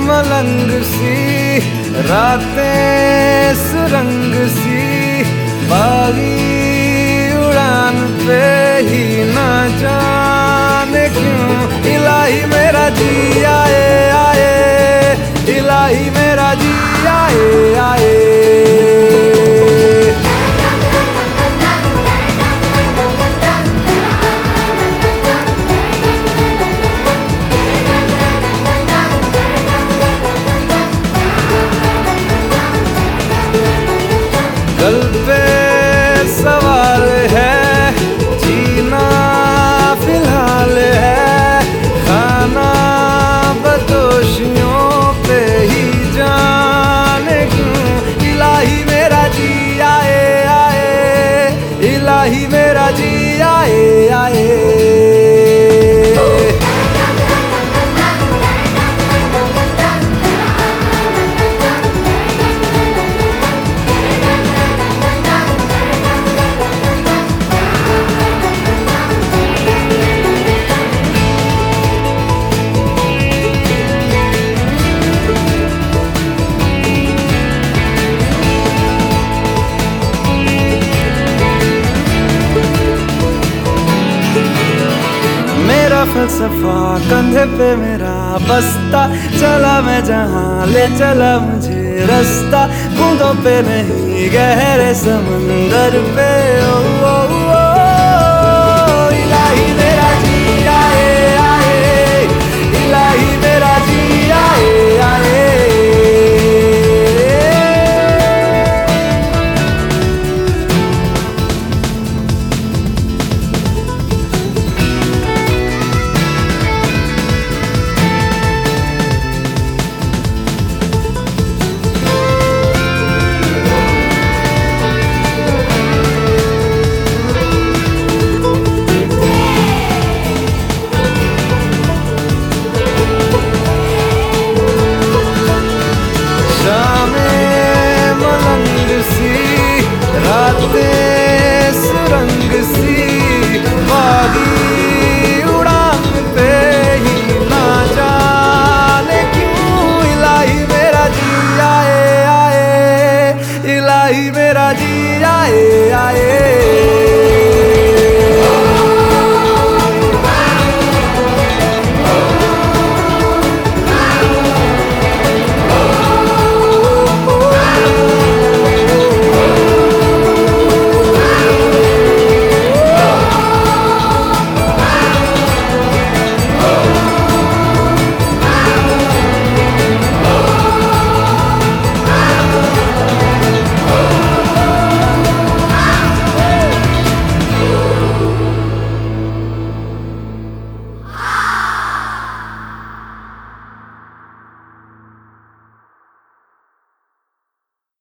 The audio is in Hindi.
मलंग सी, रातें सुरंग सी, बागी उड़ान पे ही ना जाने क्यों? इलाही मेरा जी आए आए। इलाही मेरा जी आए आए। फलसफा कंधे पे मेरा बस्ता। चला मैं जहाँ ले चला मुझे रास्ता। बूंदों पे नहीं गहरे समंदर पे ओ, ओ।